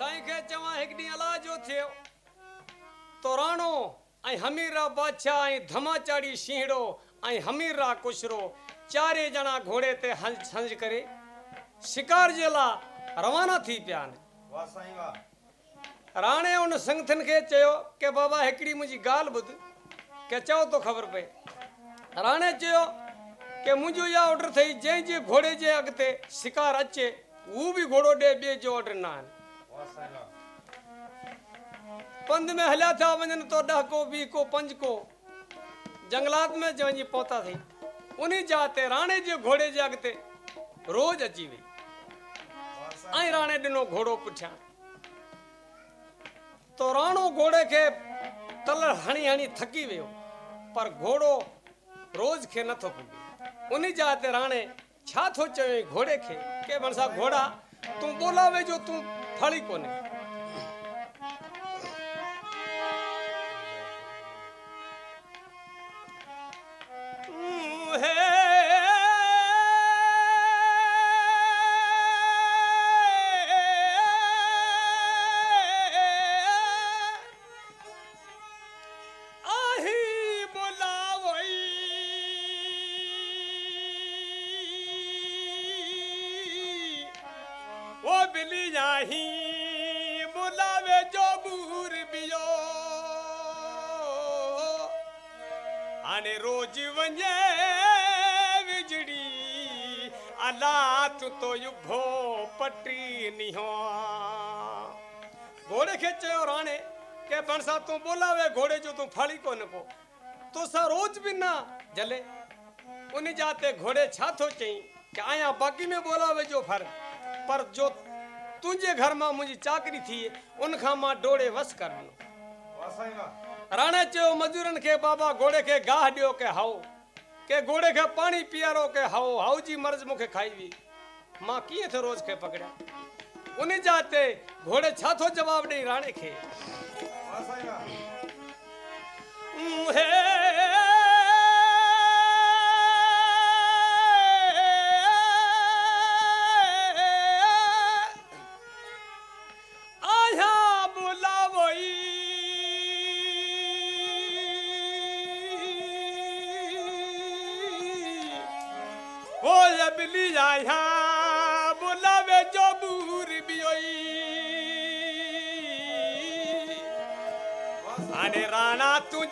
साईं खे चवां हिकु ॾींहुं अला जो थियो। तोराणो ऐं हमीरा बादशाह ऐं धमाचाड़ी शींहड़ो ऐं हमीरा कुशरो चारे ॼणा घोड़े ते हंज हंज करे शिकार जे लाइ रवाना थी पिया आहिनि। राणे उन संगतन खे चयो कि बाबा हिकिड़ी मुंहिंजी ॻाल्हि ॿुध के चओ तो ख़बर पए। राणे चयो कि मुंहिंजो इहा ऑर्डर अथई जंहिंजे घोड़े जे अॻिते शिकार अचे हू बि घोड़ो ॾे ॿिए जो ऑर्डर न आहिनि। पंध में हलिया था वञनि तो ॾह को ॿी को, पंज को। जंगलात में वञी पहुता थी उन जा ते राणे जे घोड़े जे अॻिते रोज़ अची साईं ऐं राणे ॾिनो घोड़ो पुठियाँ। तो राणो घोड़े खे तल हणी हणी थकी वियो, पर घोड़ो रोज़ खे नथो पुॼे। उन जा ते राणे, छा थो चवे घोड़े खे? के भरसा घोड़ा, तूं ॿोलावे जो तूं फड़ी कोन्हे। आही बोलावे जो बूर बियो। आने रोज वञे विजड़ी अला तू तो युभो पटी निहो घोड़े खे चयो राणे के बणसा तूं बोलावे घोड़े जो तूं कोन को? तोसां रोज बि न जले। उन जाते घोड़े छा थो चई, कि आया बाक़ी में बोलावे जो फर। पर जो तुंहिंजे घर माँ मुंहिंजी चाकरी थी, उन खां माँ डोड़े वस कर ॾिनो वाह साईं वाह राणे चयो, मजूरनि खे बाबा घोड़े खे गाह ॾियो के हाओ, के घोड़े खे पाणी पीआरो के हाओ हाउ जी मर्ज़ मूंखे खाई हुई। माँ कीअं थो रोज़ खे पकड़िया? उन जा ते घोड़े छा जवाबु ॾेई राणे खे?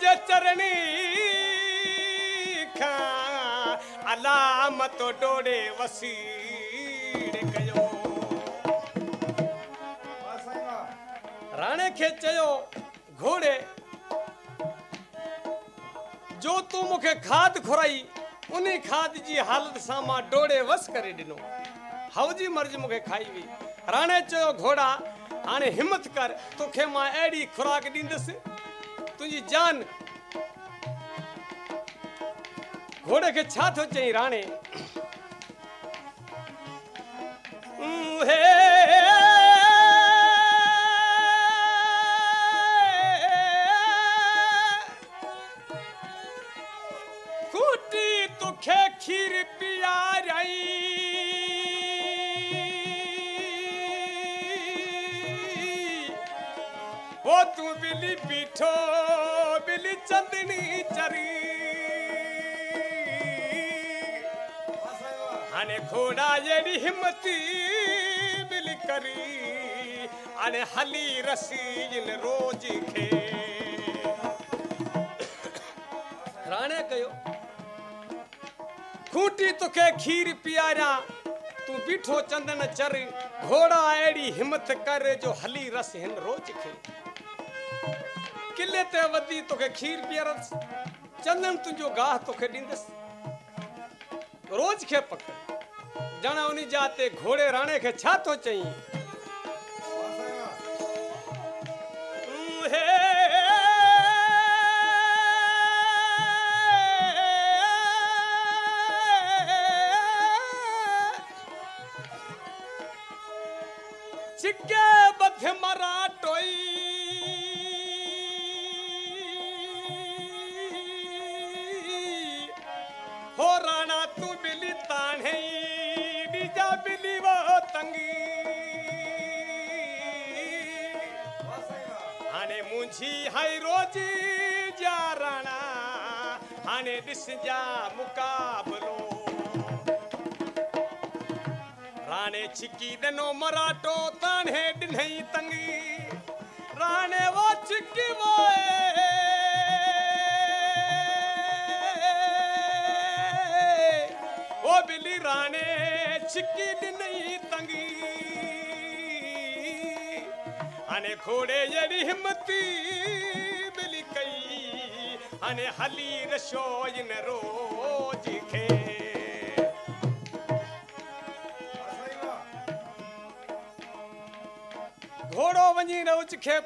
राणा तुझे चरणी खा। अलामत डोड़े वसीड़ कयो। वाह साईं वाह राणे खे चयो, घोड़े, जो तूं मूंखे खाद खुराई, उन खाद जी हालत सां माँ डोड़े वस करे ॾिनो। हाउ जी मर्ज़ मूंखे खाई हुई। राणे चयो, घोड़ा, हाणे हिमत कर, तोखे माँ अहिड़ी खुराक ॾींदुसि। तुंहिंजी जान घोड़े खे छा थो चई राणे। खूटी चंदन चर घोड़ा अहिड़ी हिमत कर जो हली रस हिन रोज खे। किले ते वधी तोखे खीर पीआरस चंदन तुंहिंजो गाह तोखे ॾींदसि। रोज खे पकड़, ॼण उन जाते घोड़े राणे खे छा थो चई? वाह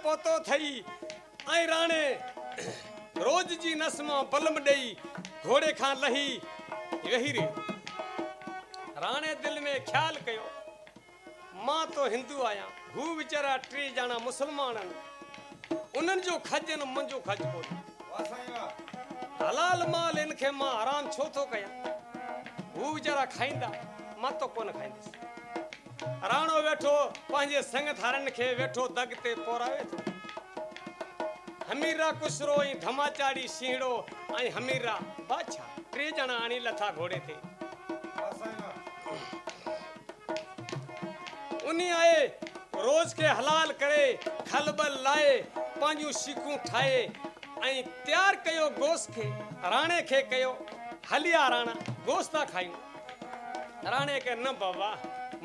पहुतो थई ऐं राणे रोज जी नस बलम ॾेई घोड़े खां लही वेही रहियो राणे दिलि में ख़्यालु कयो माँ तो हिंदू आहियाँ हू वीचारा टे ॼणा मुस्लमान आहिनि जो खज न मुंहिंजो खज कोन्हे हलाल माल खे माँ आराम छो थो कयां हू वीचारा खाईंदा माँ तो कोन खाईंदुसि राणो वेठो पंहिंजे संग थारनि खे वेठो दग ते पोरावे थो। हमीरा कुसरो ऐं धमाचाड़ी सीड़ो, ऐं हमीरा बादशाह टे ॼणा आणी लथा घोड़े ते। उन आए, रोज खे हलाल करे खलबल लाए पंहिंजूं सीकूं ठाहे, ऐं तयारु कयो गोश्त खे, राणे खे कयो, हलिया राणा गोश्त खायूं। राणे खे न बाबा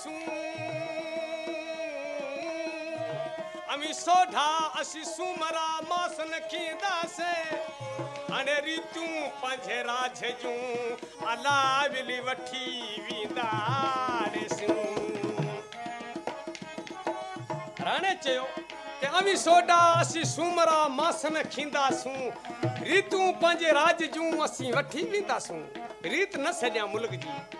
असू अमी सोढ़ा असी सुमरा मासन खींदा से अने रीतू पंजरा झजू अलावली वठी वींदा रे राणे चयो के अमी सोडा असी सुमरा मासन खींदा सूं रीतू पंजे राज जूं असी वठी वींदा सूं रीत न सॼा मुल्क जी।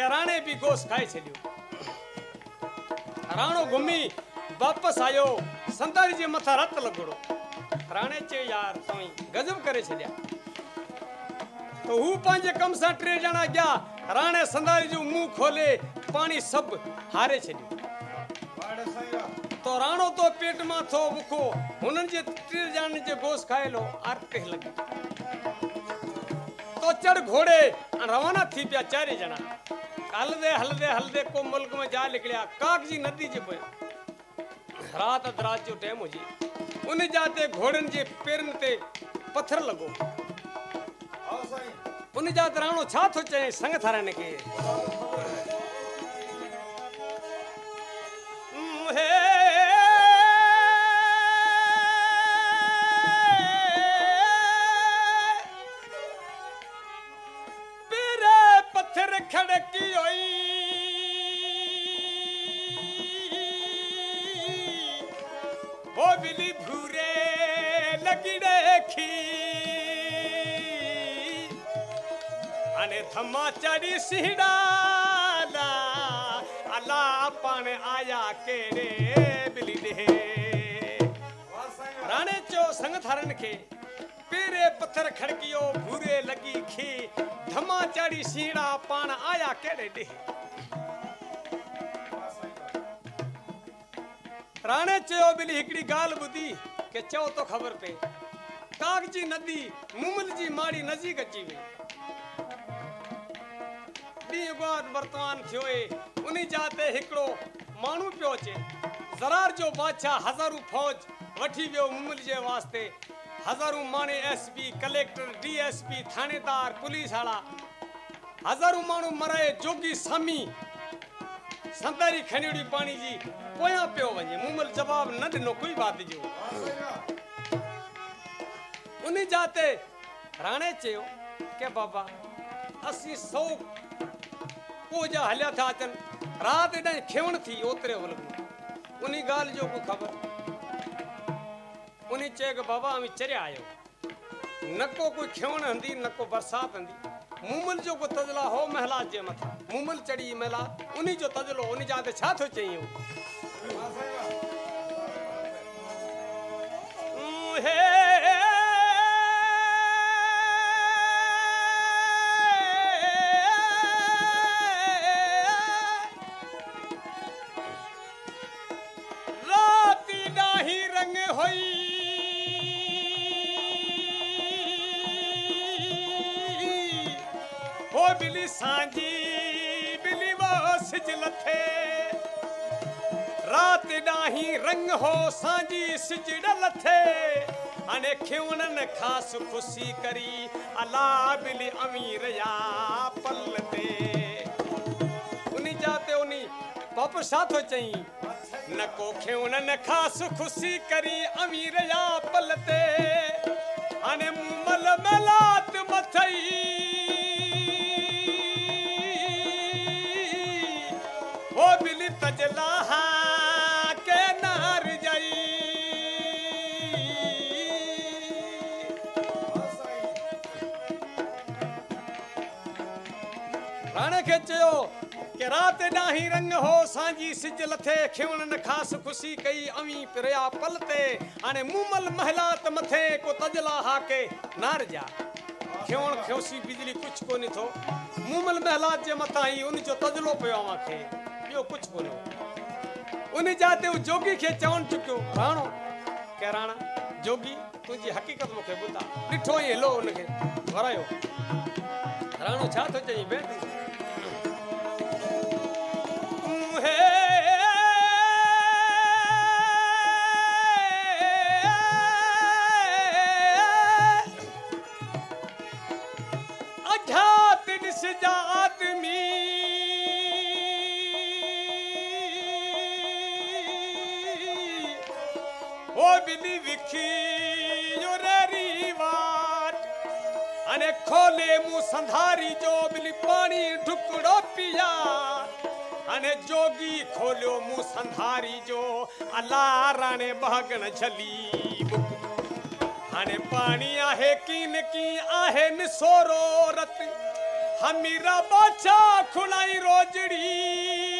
खाए छॾियो राणो घुमी वापसि आयो संतारी जे मथां रत लॻड़ो राणे चयो यार तव्हां गज़ब करे छॾिया त हू पंहिंजे कम सां टे ॼणा ॻिया राणे संदारी जो मुंहुं खोले पाणी सभु हारे छॾियो तो राणो तो पेट माँ थो बुखो हुननि जे टे ॼणनि जे गोश्त खाए लो आरते लॻी तो चढ़ घोड़े। रवाना थी पिया चारि ॼणा हलंदे हलंदे हलंदे को मुल्क में जा निकिरिया काग जी नदी जे पोयां। राति अधु जो टाइम उन जा ते घोड़नि जे पेरनि ते पथर लॻो उन जा ते राणो छा थो चए? संग थाराइण खे हे पेरे जी नदी, मुमल जी माड़ी नज़दीक अची वई। ॾींहुं बाद वर्तमान थियो उन जा ते हिकिड़ो माण्हू पियो अचे। ज़रार जो बादशाह हज़ारूं फ़ौज वठी वियो मुमल जे वास्ते। हज़ारूं माण्हू S P collector D S P थाणेदार, police वारा हज़ारूं माण्हू मराए जोगी सामी। संतारी खणिड़ी पाणी जी पोयां पियो वञे। मुमल जवाब न ॾिनो, कोई बात जो। उन जाते राणे चयो के बाबा असीं सौ पूजा हलिया था अचनि राति ॾांहुं खेवण थी ओतिरे वलॻ उन ॻाल्हि जो को ख़बर उन चयो की बाबा अमी चरिया आयो न को कोई खेवण हंदी न को बरसाति हंदी मूमल जो को तजला हो महिलात जे मथां मूमल चढ़ी महिला उन जो तजलो उन जाते छा थो चई हे अने खास खुशी करी? अला बिली अमीर या पल ते उनी जाते उनी बाप साथ थो चई। न को खिवणन खास खुशी करी? अमीर या पल ते अने मुमल मलात मथई। चयो कि राति ॾाही रंग हो, सांझी सिज लथे खिवणन खास खुशी कई अवी पिरिया पल ते। हाणे मूमल महलात मथे को तजला हाके नार जा। खिवण खियोसी बिजली कुछ कोन्हे थो। मूमल महलात जे मथां ई उन जो तजलो पियो अवां खे ॿियो कुझु कोन्हे उन जाते हू जोगी खे चवणु चुकियो, राणो, के राणा, जोगी, तुंहिंजी हक़ीक़त मूंखे ॿुधा। ॾिठो ई हिलो उनखे वरायो राणो, छा थो चई भेण बिली विखी वाट अने खोले मुँह संधारी जो बिली पानी ढुकड़ो पिया। अने जोगी खोलियो मुँह संधारी, जो अल्लाह राणे बहगण झली हाणे पाणी आहे कीन की आहे निसोरो रत। हमीरा बाछा खुणाई रोजड़ी।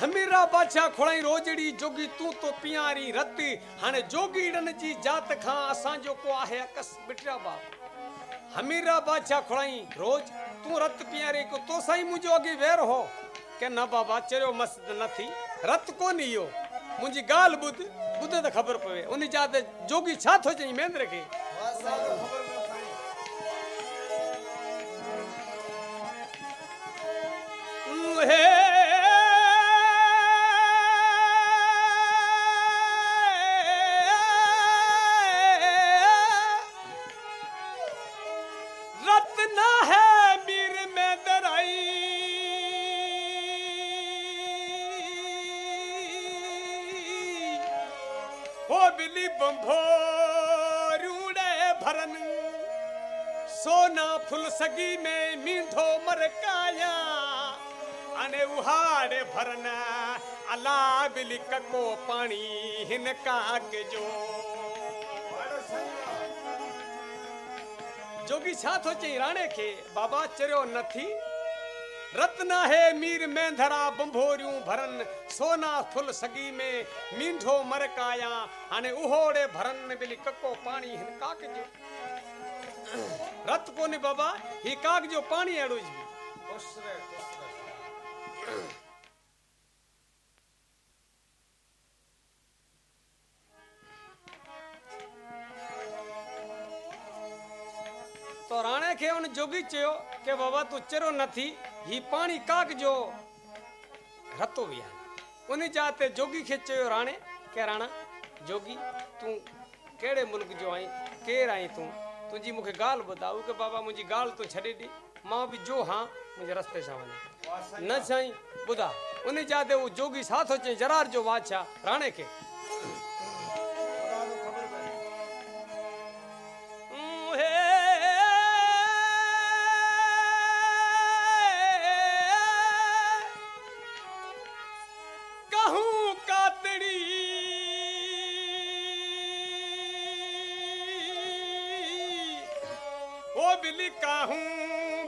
हमीरा बादशाह खोड़ाई रोजड़ी, जोगी तूं तो पियारी रत हाणे जोगीड़न जी जात खां, असांजो को आहे अकस बिटिया बाप। हमीरा बादशाह खोड़ाई रोज, तूं रत पियारी को तो साईं मुंहिंजो अॻे वेर हो। के न बाबा, चरियो मस्त न थी रत कोन इहो। मुंहिंजी ॻाल्हि ॿुध ॿुध त ख़बर पवे। उन जात जोगी छा थो चई मेंद्र खे हे सोना फुल सगी में मीठो मरकाया अने उहाड़े भरना अला बिली कको पाणी हिन काग जो। जोगी छा थो चई राणे खे, बाबा चरियो न थी रत्ना है मीर मेंधरा बंभोरियूं भरन, सोना फुल सगी में मींढो मरकाया हाणे उहोड़े भरन में बिली कको पाणी हिन काक जो। रत कोन्हे बाबा, ही काक जो पाणी रहे तो राणे खे उन जोगी चयो कि बाबा, तूं चिरो न थी ही पाणी काक जो रतो बि आहे उन जा ते जोगी खे चयो राणे, के राणा, जोगी, तूं कहिड़े मुल्क जो आहीं केरु आहीं तूं? तुंहिंजी मुखे गाल बताऊ के बाबा मुझी गाल तो छड़े दी। माँ भी जो हाँ मुझे रस्ते सां वञा। न सही बुदा उन जाते वो जोगी साथ हो जरार जो वाचा राणे खे। ओ बिली कहूँ,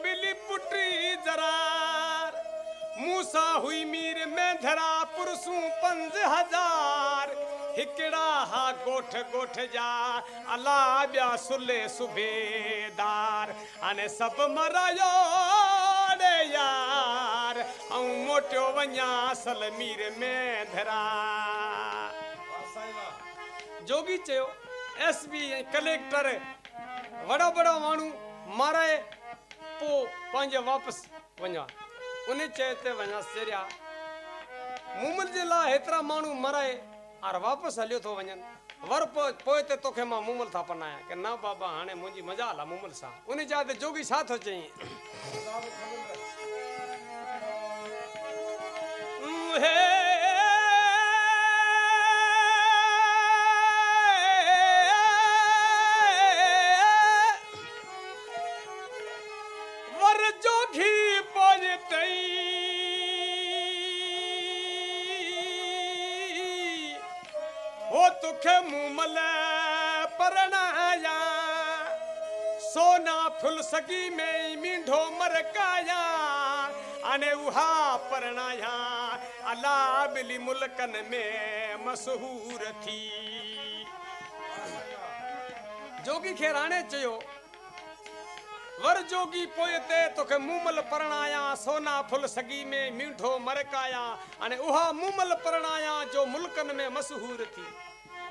बिली पुटी जरार मूसा हुई मीर, में धरा पुरसू पंज हज़ार। हिकड़ा हा गोठ गोठ जा अला ॿिया सुले सुबेदार। अने सभु मरायो रे यार ऐं मोटियो वञा सल मीर, में धरा। जोगी चयो एस पी ऐं कलेक्टर वॾा वॾा माण्हू माराए पोइ पंहिंजे वापसि वञा उन चए ते वञा सिरिया मुमल जे लाइ हेतिरा माण्हू मराए और वापसि हलियो थो वञनि वर पोइ पोइ ते तोखे माँ मुमल था पनाया की न बाबा हाणे मुंहिंजी मजाल आहे मुमल सां उन जा ते जोगी छा थो चई खुदा मुमल परणाया सोना फुल सगी में मींढो मरकाया अने उहा परणाया अलाबिली मुल्कन में मशहूर थी। जोगी खेराणे चयो, वर जोगी पोइ ते तोखे मूमल परणाया सोना फुल सगी में मीठो मरकाया हाणे उहा मूमल परणाया जो मुल्कनि में मशहूर थी।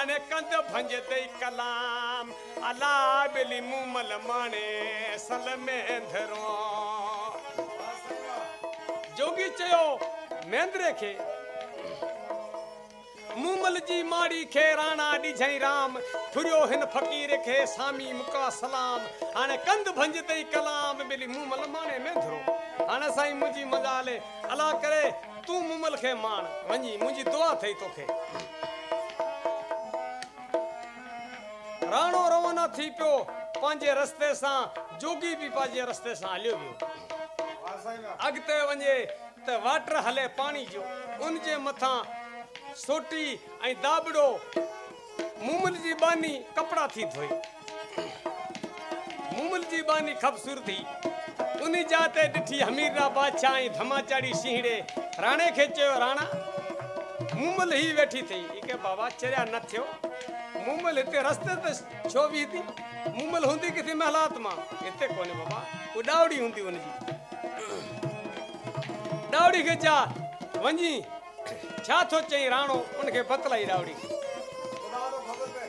हाणे कंद भंज दई कलाम। अला बिली मूमल माणे सल में धरो वाह साईं वाह जोगी चयो, मेंद्रे खे। मूमल जी माड़ी खे, राणा ॾिझई राम। फुरियो हिन फ़कीर खे, सामी मुका सलाम। हाणे कंद भंज तई कलाम मिली मूमल माणे मेंधरो हाणे साईं मुंहिंजी मजाले अला करे, तूं मूमल खे माण वञी मुंहिंजी दुआ अथई तोखे। राणो रवाना थी पियो पंहिंजे रस्ते सां, जोगी बि पंहिंजे रस्ते सां हलियो वियो अॻिते वञे त वाटर हले पाणी जो, उन जे मथां सोटी ऐं दाबड़ो, मूमल जी बानी कपिड़ा थी धोई। मूमल जी बानी ख़ूबसूरती उन जा ते ॾिठी हमीरा बादशाह ऐं धमाचाड़ी सीहड़े, राणे खे राणा, मूमल ही वेठी थई ई बाबा, चरिया न थियो। मूमल हिते रस्ते ते छो बीही थी मुमल हूंदी किथे महलात माँ कोन्हे बाबा? उॾावड़ी हूंदी हुनजी डावड़ी के जा वञी छा थो चई राणो उनखे बतलाई खबर पए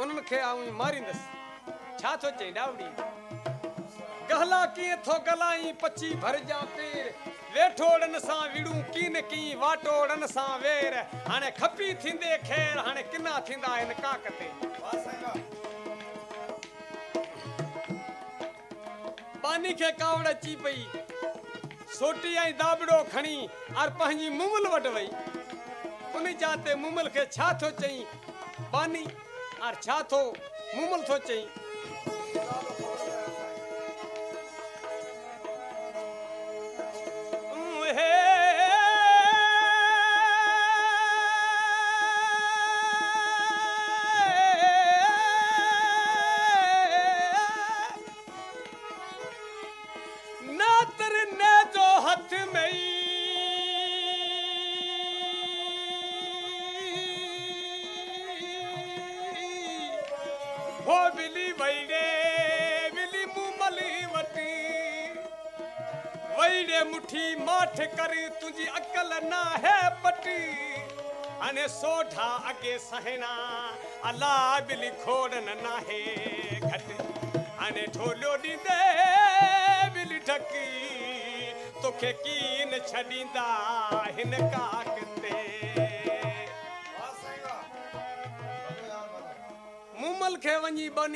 उन्हनि खे आऊँ मारींदसि छा थो चई ॾावड़ी गहला कीअं थो गलाई पची भरजा पेर। वेठोड़न सां विड़ूं कीन की वाटोड़न सां वेर। हाणे खपी थींदे खेर हाणे किना थींदा हिन काक ते पानी खे कावड़ अची पई। सोटी ऐं दाबड़ो खणी और पंहिंजी मुमल वटि वई। उन जाते मुमल खे छा थो चई? पानी और छा थो मुमल थो चई।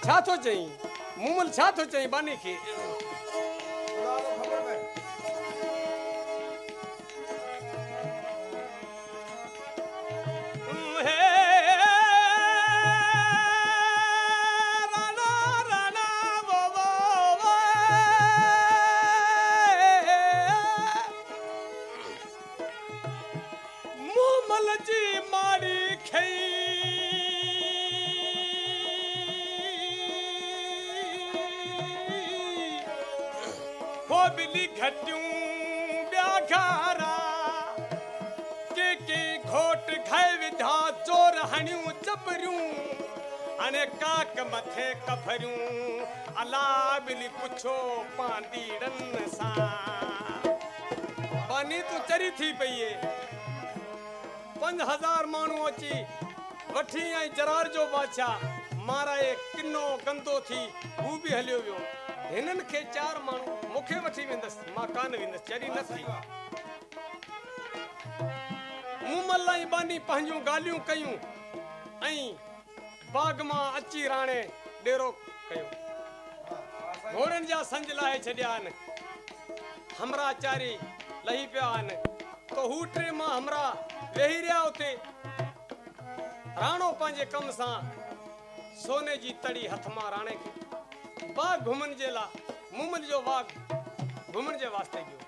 ऐं छा थो चई? मुमल छा थो चई बानी खे? बिली ॿिया घारा के के घोट खाए विधा चोर हणियूं चबरियूं अने काक मथे कफरियूं अला पुछो पांडीड़न सां। पानी तूं चरी थी पई पंज हज़ार माण्हू अची, वठी ऐं जरार जो बादशाह माराए किनो गंदो थी, हू बि हलियो वियो। हिननि खे चार माण्हू मूंखे वठी वेंदसि, माँ कान चरी न थी। बानी पंहिंजूं ॻाल्हियूं कयूं ऐं बाग माँ राणे डेरो कयो। घोड़नि जा संज लाहे छॾिया हमरा चारी लही पिया आहिनि। तो हू टे माँ हमरा वेही रहिया उते। राणो पंहिंजे कम सां सोने जी तड़ी हथ माँ राणे खे बाग घुमण जे लाइ मुमल जो बाग घुमण जे वास्ते गयो।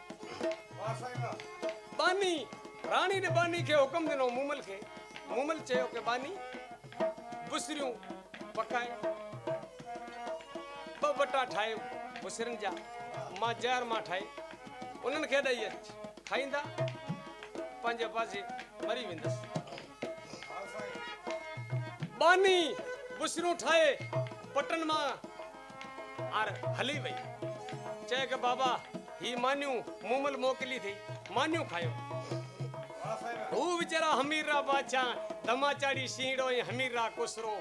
बानी राणी ने बानी खे हुकुम ॾिनो मुमल खे मुमल चयो की बानी, बुसरियूं पकाए ॿ बटा ठाहे बुसरियुनि जा, माँ ज़हर माँ ठाहे उन्हनि खे ॾेई अच खाईंदा पंहिंजे पासे मरी वेंदसि। बानी, बुसरियूं ठाहे पटन माँ आर हली वई। चए की बाबा, ही मानियूं मुमल मोकिली थी। मानियूं खायो। वाह वाह हू वीचारा हमीरा बादशाह धमाचाड़ी सीड़ो ऐं हमीरा कुसरो।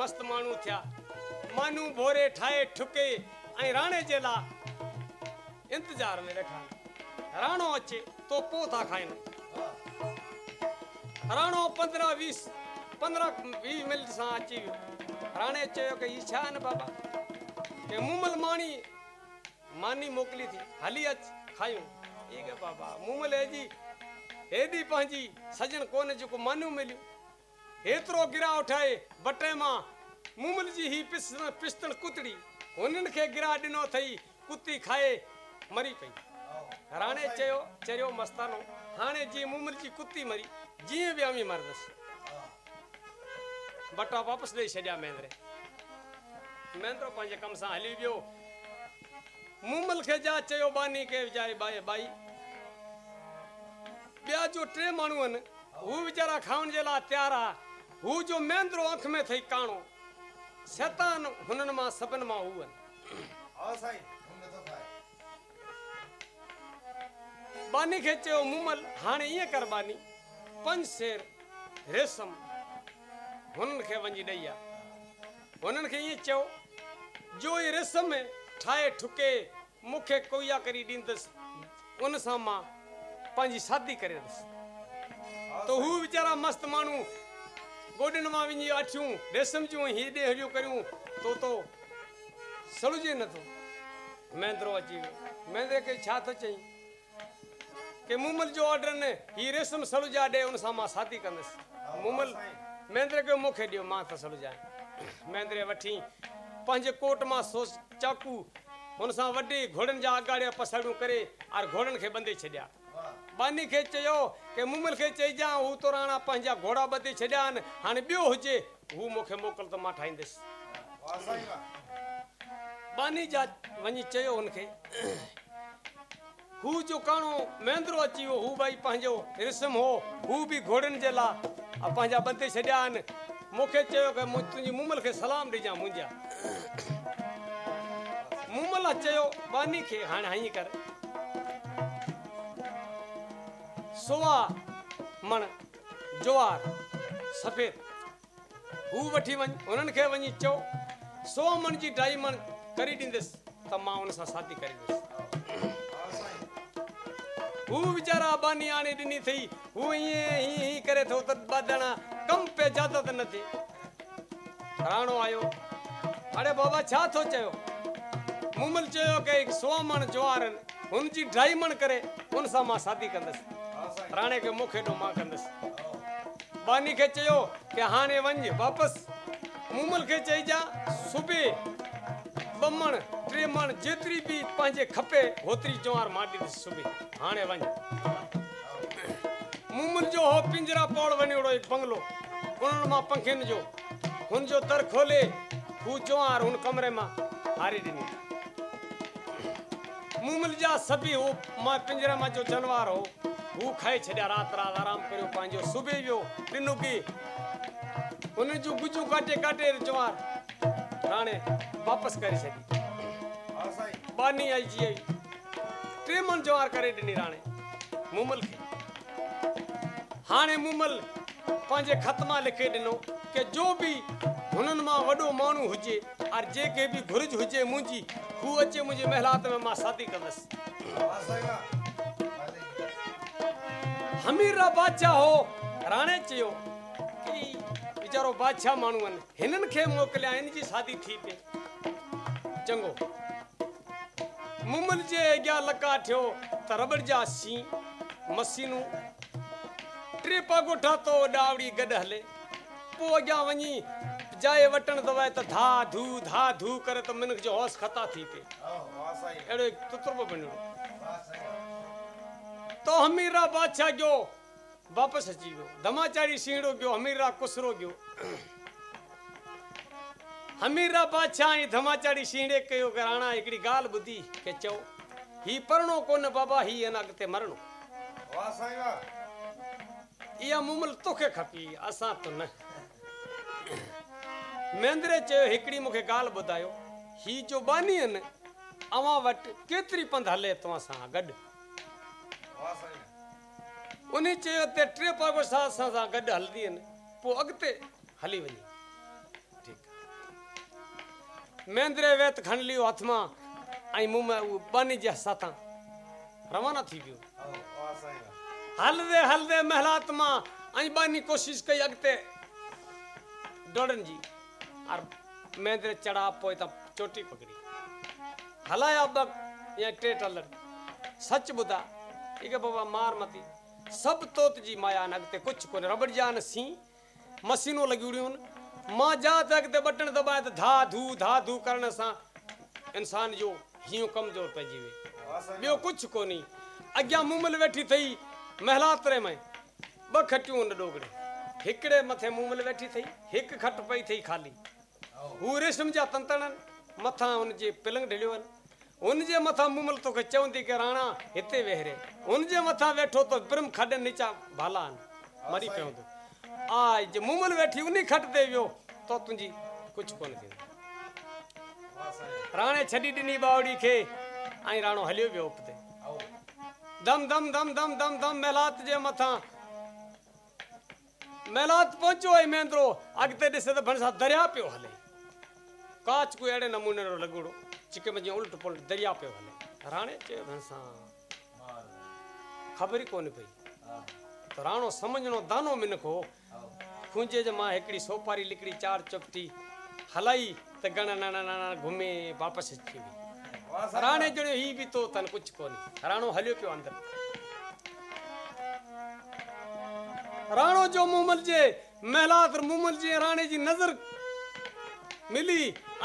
मस्त माण्हू थिया। मानू भोरे ठाहे ठुके ऐं राणे जे लाइ इंतज़ार में वेठा राणो अचे तो पोइ था खाइनि राणो पंद्रहं वीस, पंद्रहं वीह मिंट सां वियो। राणे चयो की ही छा बाबा। के मूमल माणी मानी मोकिली थी हली अच खायूं ई के बाबा मूमल जी हेॾी पंहिंजी सजण कोन जेको मानियूं मिलियूं हेतिरो गिरा उठाए बटे माँ मूमल जी ही पिसण पिस्तण कुतड़ी हुननि खे गिरा ॾिनो अथई कुती खाए मरी पई राणे चयो चरियो मस्तानो हाणे जीअं मूमल जी कुती मरी जीअं बि अमी मरदसि बटा वापसि ॾेई छॾिया महेंद्र महेंद्र पंहिंजे कम सां हली वियो। मूमल खे जा चयो बानी खे वीचारे बाई बाई। ॿिया जो टे माण्हू आहिनि हू वीचारा खाइण जे लाइ तयारु आहे हू जो महेंद्रो अख में अथई काणो। शैतान हुननि माँ सभिनि माँ हू आहिनि। साईं हुन नथो खाए बानी खे चयो मूमल हाणे ईअं कर बानी। पंज शेर रेशम हुननि खे वञी ॾेई आहे हुननि खे ईअं चयो जो ई रेशम में ठाहे ठुके मूंखे कोया करी ॾींदुसि उन सां माँ पंहिंजी शादी करे ॾिस त हू वीचारा मस्त माण्हू गोॾनि माँ वञी अठियूं रेशम जूं हेॾे हलियूं करियूं तो तो सड़ुजे नथो। महेंद्रो अची वियो। महेंद्र खे छा थो चई? कि मूमल जो ऑर्डर न, ही रेशम सलुजा ॾे, उन सां माँ शादी कंदुसि। मूमल महेंद्र खे मूंखे ॾियो, माँ त सलुजाए महेंद्र वठी पंहिंजे कोट माँ सोच चाकू, हुन सां वॾे घोड़नि जा अगाड़िया पसाड़ियूं करे और घोड़नि खे ॿंधे छॾिया। बानी खे चयो कि मूमल खे चइजां हू तोराणा पंहिंजा घोड़ा ॿधे छॾिया आहिनि, हाणे ॿियो हुजे, हू मूंखे मोकिल त माँ ठाहींदुसि। बानी जा वञी चयो हुनखे हू जो काणो महेंद्रो अची वियो, हू भई पंहिंजो रिस्म हो, हू बि घोड़नि जे लाइ पंहिंजा ॿधे छॾिया आहिनि। मूंखे चयो की तुंहिंजी मूमल खे सलाम ॾिजां मुंहिंजा। मूमल चयो बानी खे हाणे हई कर। सोआ मण ज्वार, सफ़ेद। हू वठी वञ हुननि खे वञी चओ सौ मण जी ढाई मण करी त माँ हुन सां शादी करे ॾींदुसि हू वीचारा, बानी आणे ॾिनी अथई हू ईअं हीअं करे थो, त ॼणा कम पे ज़्यादा त न थिए राणो आयो। अरे बाबा, छा थो चयो? मूमल चयो की सौ मण ज्वार जी ढाई करे, हुन सां माँ शादी कंदुसि। राणे खे मूंखे ॾियो माँ कंदुसि। बानी खे चयो की हाणे वञ वापसि। मूमल खे चइजां सुबुह ॿ मण टे मण जेतिरी बि खपे, होतिरी ज्वार माँ ॾींदुसि सुबुह हाणे वञ। मूमल जो हो पिंजरा पौड़ वञियोड़ो हिकु बंगलो। उन्हनि माँ पंखियुनि जो हुन जो दर खोले हू ज्वार हुन कमरे माँ। हारी ॾिनी मूमल जा सभी हो, माँ पिंजरे माँ जो जानवर हो, हू खाई छॾिया राति राति आराम करियो पंहिंजो सुबुह वियो। टिनुकी हुन जूं गुजूं काटे काटे ज्वार। राणे वापसि करे साईं बानी आई, जी आई। टे मन ज्वार करे ॾिनी राणे। मूमल खे। हाणे मूमल पंहिंजे ख़त माँ लिखे ॾिनो कि जो बि हुननि माँ वॾो माण्हू हुजे और जेके बि घुर्ज हुजे मुंहिंजी, हू अचे मुंहिंजे महिलात में, माँ शादी कंदसि। हमीरा बादशाह हो, राणे चयो कि वीचारो बादशाह माण्हू आहिनि। हिननि खे मोकिलिया हिन जी शादी थी पई चङो, मुमल जे अॻियाँ लका थियो, त रबड़ जा सी, मसीनूं टे पग ठातो ॾावड़ी गॾु हले। पोइ अॻियाँ वञी जाइ वटण दवाए त धा धू धा धू करे त मिनख जो हौस खता थी साईं अहिड़ो हिकु तुतुरबो साईं तो हमीरा बादशाह गयो, वापसि अची वियो धमाचारी सीड़ो गयो, हमीरा कुसरो गयो। हमीरा बादशाह ऐं धमाचारी सीड़े कयो कि, राणा, हिकिड़ी ॻाल्हि ॿुधी के चओ, ही पढ़णो कोन बाबा, ही अञा अॻिते मरणो। इहा मुमल तोखे खपी, असां तो न। महेंद्र चयो हिकिड़ी मूंखे ॻाल्हि ॿुधायो ही जो बानी आहिनि अवां वटि केतिरी पंधि हले तव्हां सां गॾु? उन चयो ते टे पग सां असां सां गॾु हलंदी आहिनि पोइ अॻिते हली वञे। ठीकु। आहे महेंद्र वेत खणी लियो हथ माँ, ऐं मूं में बानी जे साथां रवाना थी वियो। हलदे हलदे महिलात माँ ऐं बानी कोशिश कई अॻिते। दौड़नि जी। और महेंद्र चढ़ा पोइ त चोटी पकड़ी। हलाया ॿ या टे टलर सच ॿुधा ठीक है बाबा मार मती। सभु तोत जी माया न अॻिते कुझु कोन्हे रबड़ जा न सी। मशीनूं लॻियूं आहिनि माँ जा त अॻिते बटण दॿाए त धा धू धा धू करण सां। इंसान जो हीअं कमज़ोर पइजी वियो वाह साईं ॿियो कुझु कोन्हे अॻियाँ मुमल वेठी अथई महिलातरे में। ॿ खटियूं उन ॾोगड़े हिकिड़े मथे मुमल वेठी अथई हिकु खट पई अथई ख़ाली। आओ हू रेशम जा तंतण आहिनि मथां हुनजे पिलंग ढलियो आहिनि हुनजे मथां मुमल तोखे चवंदी की राणा हिते वेहरे। हुनजे मथां वेठो त ब्रह्म खॾनि नीचा भाला आहिनि मरी पियो तूं आ जे मुमल वेठी उन खट ते वियो तो तुंहिंजी कुझु कोन थींदो। राणे छॾी ॾिनी बावड़ी खे ऐं राणो हलियो वियो उप ते आओ। दम दम दम दम दम दम महिलात जे मथां। महिलात पहुचो ऐं महेंद्रो अॻिते ॾिसे त भणसा दरिया पियो हले। काच को अहिड़े नमूने जो लॻोड़ो चिके में उल्ट पुल्ट दरिया पियो हले राणे भणसा मार ख़बर ई कोन पई त राणो सम्झणो दानो मिनख हो खूंजे जे माँ हिकिड़ी सोपारी लिकड़ी चार चपटी हलाई त गण नाना नाना घुमे वापसि अची वई राणे जहिड़ो ही बि तो तन कुझु कोन्हे राणो हलियो पियो अंदरि राणो जो मुमल जे महिलात मुमल जे राणे जी नज़र मिली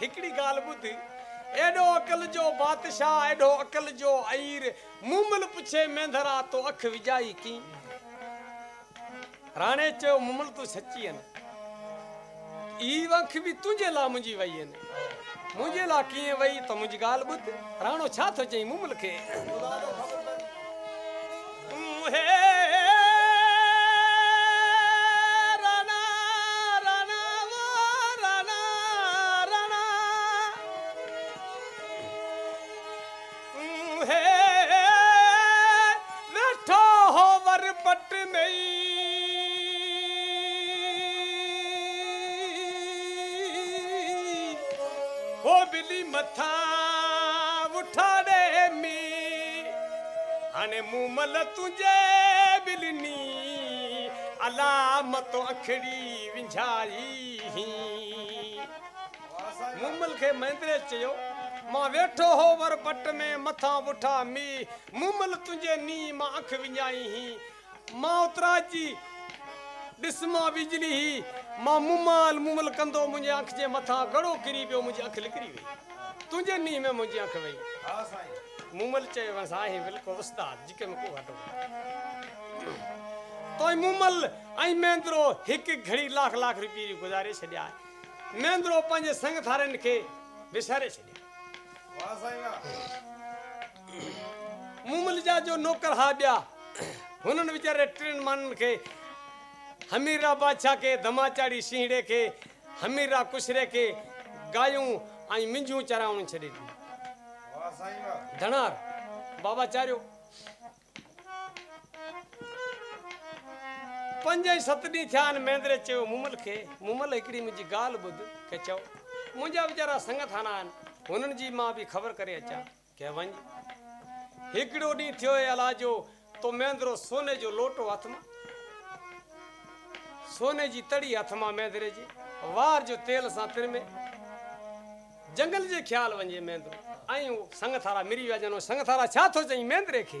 हिकिड़ी ॻाल्हि ॿुध। एॾो अकल जो बादशाह, एॾो अकल जो आईर मूमल पुछे, मेंधरा तो अख विझाई की राणे चयो मूमल तूं सची आहिनि ई अख बि तुंहिंजे लाइ मुंहिंजी वई आहिनि। मुंहिंजे लाइ कीअं वई, त मुंहिंजी ॻाल्हि ॿुध। राणो, छा थो चई मूमल खे? अखड़ी विंझाई साईं खे महेंद्र चयो माँ वेठो हो वर पट में मथां उठा मी। मूमल तुंहिंजे नी माँ अख विञाई ही। माँ उतरा जी ॾिस माँ बिजली ही। माँ मुमाल मुमल कंदो मुंहिंजे अख जे मथां घणो किरी पियो मुंहिंजी अख लिकरी वई। तुंहिंजे नी में मुंहिंजी अख वई। हा साईं। मूमल चयो आहे बिल्कुलु उस्ताद जिके में को घटो तो मूमल ऐं मेंदरो हिकु घड़ी लाख लाख रुपये जी गुज़ारे छॾिया मेंदरो पंहिंजे संग थारनि खे विसारे छॾिया मूमल जा जो नौकर हा ॿिया हुननि वीचारे टिनि माण्हुनि खे हमीरा बादशाह खे धमाचाड़ी सीहड़े खे हमीरा कुशरे खे गायूं ऐं मिंजूं चरावणियूं छॾे ॾिनियूं धनार बाबा चारियो। पंज सत ॾींहं थिया आहिनि चयो मूमल खे मूमल हिकिड़ी मुंहिंजी ॻाल्हि ॿुध के चओ मुंहिंजा वीचारा संग थाना आहिनि जी माँ बि ख़बर करे अचां के वञ हिकिड़ो ॾींहुं थियो अला तो महेंद्रो सोने जो लोटो हथ माँ। सोने जी तड़ी हथ माँ महेंद्र जी, वार जो तेल सां तिर में जंगल जे ख़्याल वञे महेंद्रो ऐं संग थारा मिरी विया संग थारा छा थो चई महेंद्रे खे?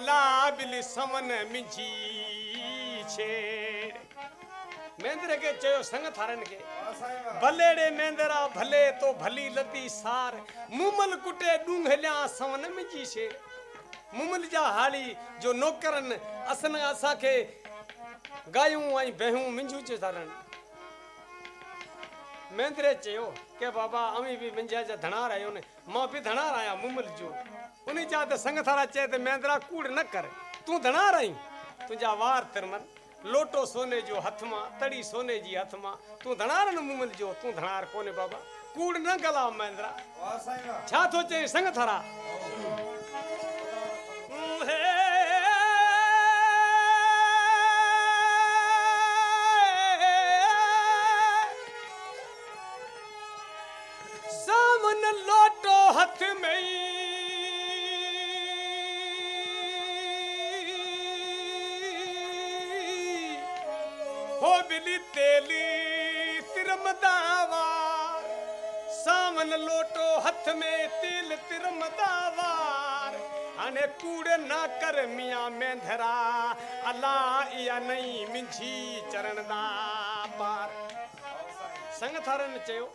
अलाबिल समन मिजी छे मेंदरे के चयो संग थारन के भलेड़े मेंदरा भले तो भली लती सार। मुमल कुटे डूंघल्या समन मिजी छे मुमल जा हाली जो नौकरन, असन असा के गायूं आई बहूं मिंजू जे थारन मेंदरे चयो, के बाबा, अमी भी मिंजा जा धणार आयो ने, माँ भी धणार आया मुमल जो। उन्हीं चाहते संग थारा चाहते मैं तेरा कूड़ न कर। तू धना आई तुझा वार तिरमन लोटो सोने जो हथ माँ तड़ी सोने जी हथ माँ। तू धनार न मुमल जो तू धनार कोने बाबा। कूड़ न गला महेंद्रा छा तो चए संग थारा हथ में तिल तिरमदावार हाणे कूड़ ना कर मियाँ मेंधरा अला इया नहीं मिंझी चरण दा पार संग चयो,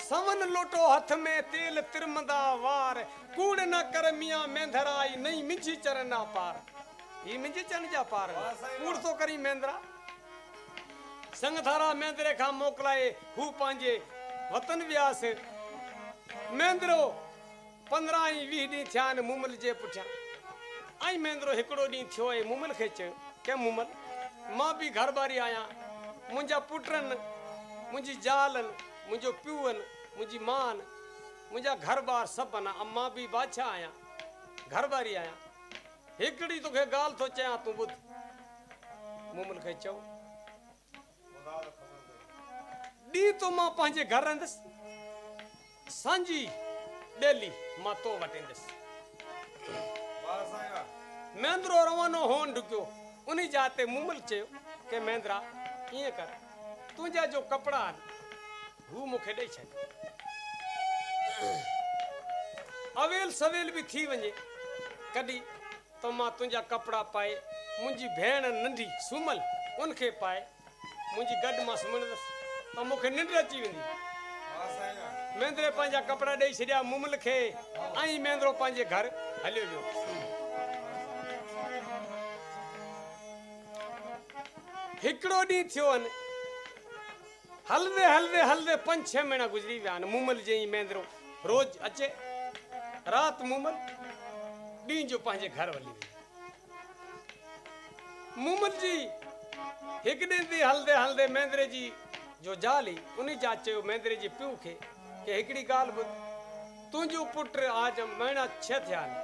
सवन लोटो हथ में तेल तिरमदा वार कूड़ न कर मियाँ मेंधरा, ई नहीं मिंझी चरण दा पार ही मिंझी चरण जा पार कूड़ तो करी मेंधरा। संग थारा मेंदरे खां मोकिलाए, हू पंहिंजे वतन वियास मेंदरो, पंद्रहं वीह ॾींहं थिया आहिनि मुमल जे पुठियाँ। ऐं मेंदरो हिकिड़ो ॾींहुं थियो आहे, मुमल खे चयो के मुमल, माँ बि घर बारी आहियाँ मुंहिंजा पुटनि मुंहिंजी ज़ालनि मुंहिंजो पीउ आहिनि मुंहिंजी माँ आहिनि मुंहिंजा घर बार सभु आहिनि ऐं माँ बादशाह आहियाँ घर बारी आहियाँ हिकिड़ी तोखे ॻाल्हि थो चयां, तूं ॿुध। मुमल खे चओ ॾींहुं तो माँ पंहिंजे घर रहंदुसि। सांझी ॿेली माँ वटि ईंदुसि वाह साईं वाह महेंद्रो रवानो होन ढुकियो उन जा ते मुमल चयो के महेंद्रा ईअं कर तुंहिंजा जो कपिड़ा आहिनि हू मूंखे ॾेई छॾ अवेल सवेल बि थी वञे कॾहिं त माँ तुंहिंजा कपिड़ा पाए मुंहिंजी भेण नंढी सुमल उनखे पाए मुंहिंजी गॾु माँ सुम्हंदसि त मूंखे निंड अची वेंदी मेंद्रे पंहिंजा कपिड़ा ॾेई छॾिया मुमल खे ऐं मेंद्रो पंहिंजे घर, हलियो वियो हिकिड़ो ॾींहुं थियो आहिनि हलंदे हलंदे हलंदे पंज छह महीना गुज़री विया मुमल जे ई मेंद्रो रोज़ अचे, राति मुमल, ॾींहं जो पंहिंजे घर हली मुमल जी हिकु ॾींहं हलंदे हलंदे मेंद्रे जी जो ज़ाल ई उन जा चयो, मेंद्रे जे पीउ खे कि हिकिड़ी ॻाल्हि ॿुध। तुंहिंजो पुटु आज महीना छह थिया आहिनि।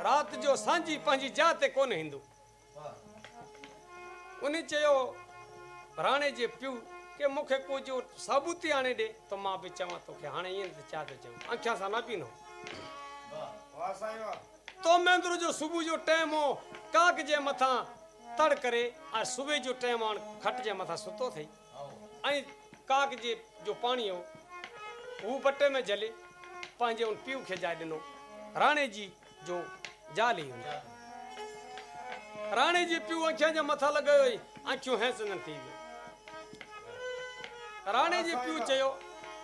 राति जो सांझी पंहिंजी जाइ ते कोन ईंदो। उन चयो, राणे जे पीउ કે मूंखे कुझु साबूती आणे ॾे। त माँ बि चवां, तोखे हाणे ईअं त छा थो चवां अखियाँ सां न पीनो। तो महिंद्रो जो सुबुह जो टाइम हो काक जे मथां तड़ करे, ऐं सुबुह जो टाइम हाणे खट जे मथां सुतो अथई ऐं काक जे जो पाणी हो हू बटे में जले पंहिंजे उन पीउ खे जाए ॾिनो। राणे जी जो ज़ाल ई राणे जी पीउ अखियाँ जे मथां लॻियो हुई अखियूं हैस न थी राणे जे पीउ चयो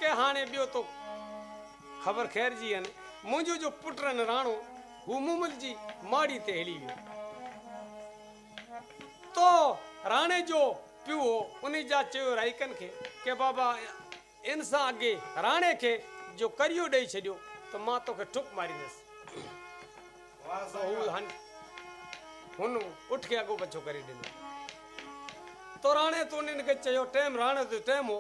की हाणे ॿियो तो ख़बर ख़ैर जी आहिनि, मुंहिंजो जो पुटु आहिनि राणो, हू मुमल जी माड़ी ते हली तो राणे जो हो उन जा चयो राइकनि खे के बाबा इन सां अॻे राणे खे जो करियो ॾेई छॾियो त माँ तोखे ठुक मारींदुसि त हू हन हुन उठ के अॻो पछो करे ॾिनो तो राणे तो उन्हनि खे चयो टाइम राणे जो टाइम हो।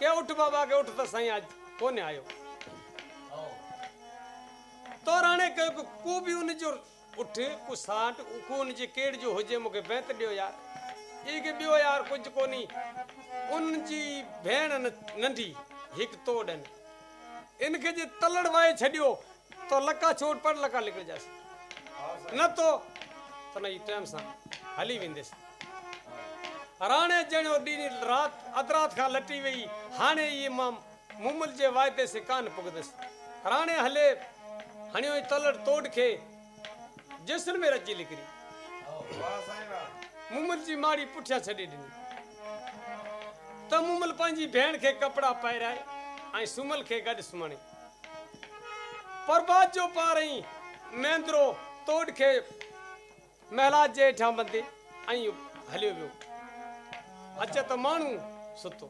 के उठ बाबा के उठ त साईं अॼु कोन्हे आयो? तो राणे कयो को बि उनजो उठ को साठ को उनजे केड़ जो हुजे मूंखे बैंत ॾियो यार। ई ॿियो यार कुझु कोन्हे। उनजी भेण नंढी हिकु तोड़नि। इनखे जे तलड़ वाए छॾियो तो लका छोट पर लका निकिरी जासि। न तो त न ई टाइम सां हली वेंदसि। राणे ॼणियो ॾींहुं राति अधु राति खां लटी वई हाणे इहे माँ मुमल जे वाइदे से कान पुगंदसि। राणे हले हणियो तलड़ तोड़ खे जैसलमेर अची निकिरी मुमल जी माड़ी पुठियाँ छॾे ॾिनी। त मुमल पंहिंजी भेण खे कपिड़ा पाइराए ऐं सुमल खे गॾु सुम्हणे परबात जो पार ई महेंद्रो तोड़ खे महिलात जे हेठां बंदे हलियो वियो। अच त माण्हू सुतो।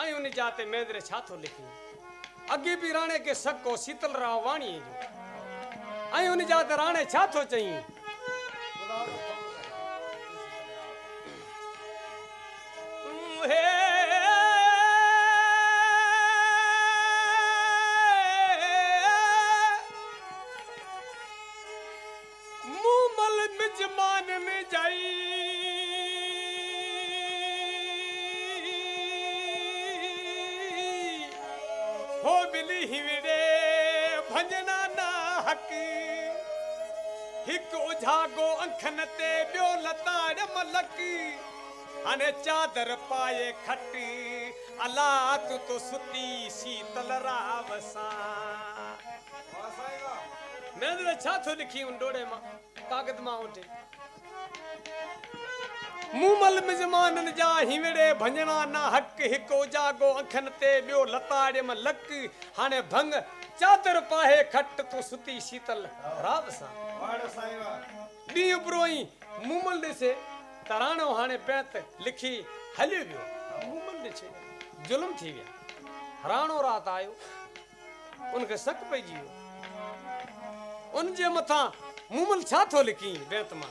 ऐं उन जा ते महेंद्र छा थो लिखी। अॻे बि राणे खे हो शीतल राव जो। ऐं उन जा त राणे छा थो हक उझागो अखन ते ॿियो लताड़ मलक। हाणे चादर पाए खट अला तू तो सुती शीतल राव सां वाह साईं वाह मैं छा थो लिखी उन डोड़े माँ कागद माँ उठे। मूमल मिज़माननि जा हिवड़े भंजणा ना हक हिकु उजागो अखनि ते ॿियो लताड़े माँ लक। हाणे भंग चादर पाए खट तूं सुती शीतल राव सां वाह साईं वाह ॾींहुं बुरो ई मूमल ॾिसे तराणो हाणे बैंत लिखी हलियो वियो। मुमल ॾिसे ज़ुल्म थी विया। हराणो राति आयो। उनखे शक पइजी वियो उन जे मथां मूमल छा थो लिखी? बैंत माँ।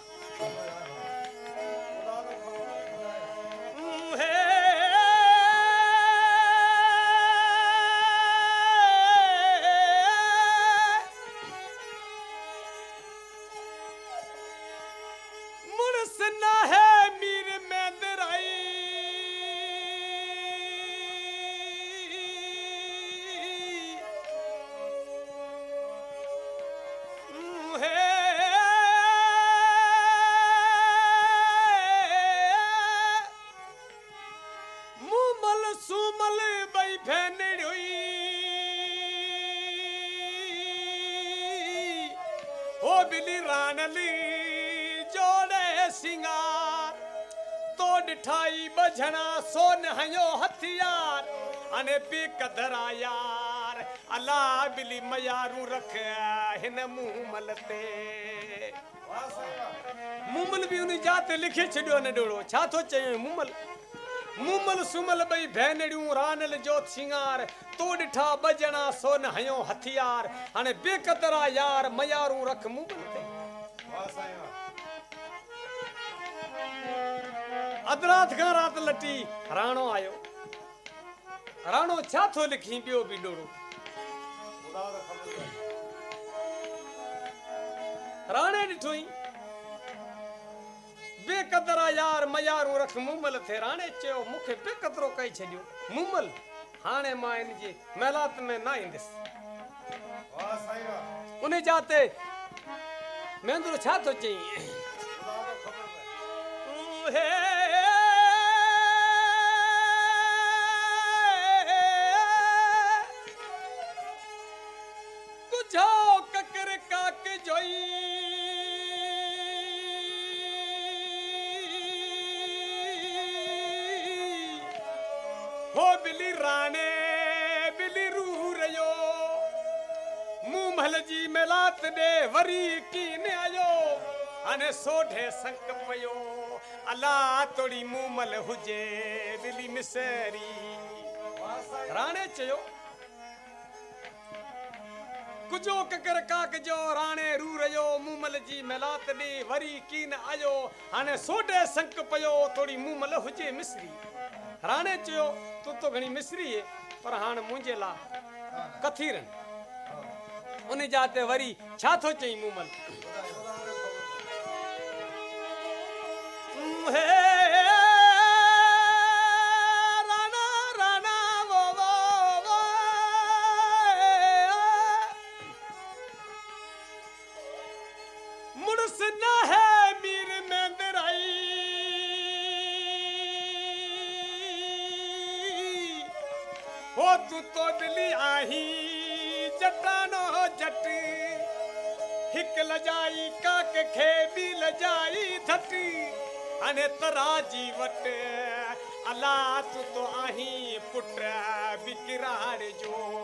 बिली रानली जोड़े सिंगार। तो ॾिठाई बझणा सोन हयो हथियार अने पी कदरा यार। अला बिली मयारू रख हिन मुमल ते। मुमल बि उन जात लिखे छॾियो न डोड़ो छा थो चए मुमल? मुमल सुमल ॿई भेनड़ियूं रानल जोत सिंगार तो ॾिठा बजणा सोन हयो हथियार हाणे बेकदरा यार मयारूं रख मुमल ते वाह साईं वाह अधरात खां राति लटी राणो आयो राणो छा थो लिखी ॿियो बि डोड़ो खुदा जो खबर राणे ॾिठो ई कदरा यार, मयारू रख मुमल थे राणे चयो मूंखे बेकदरो कई छॾियो। मुमल, हाणे माँ इन जी महिलात में न ईंदुसि। उन जाते महेंद्र छा थो चई? बिली राणे बिली रूह रहियो। मूं महल जी मेलात ॾे वरी कीन आयो। हाणे सोढे संक पियो। अला तोड़ी मूं मल हुजे बिली मिसरी। राणे चयो कुझो ककर काक जो राणे रू रहियो। मूमल जी मेलात ॾे वरी कीन आयो। हाणे सोढे संक पियो थोड़ी मूमल हुजे मिसरी। राणे चयो तूं तो घणी मिसरी है, पर हाणे मुंहिंजे लाइ कथीरनि उन जा ते वरी छा थो चई मूमल बि लजाई थट हाणे तराजी वट अला तू तो आहीं पुट विकिराड़ जो।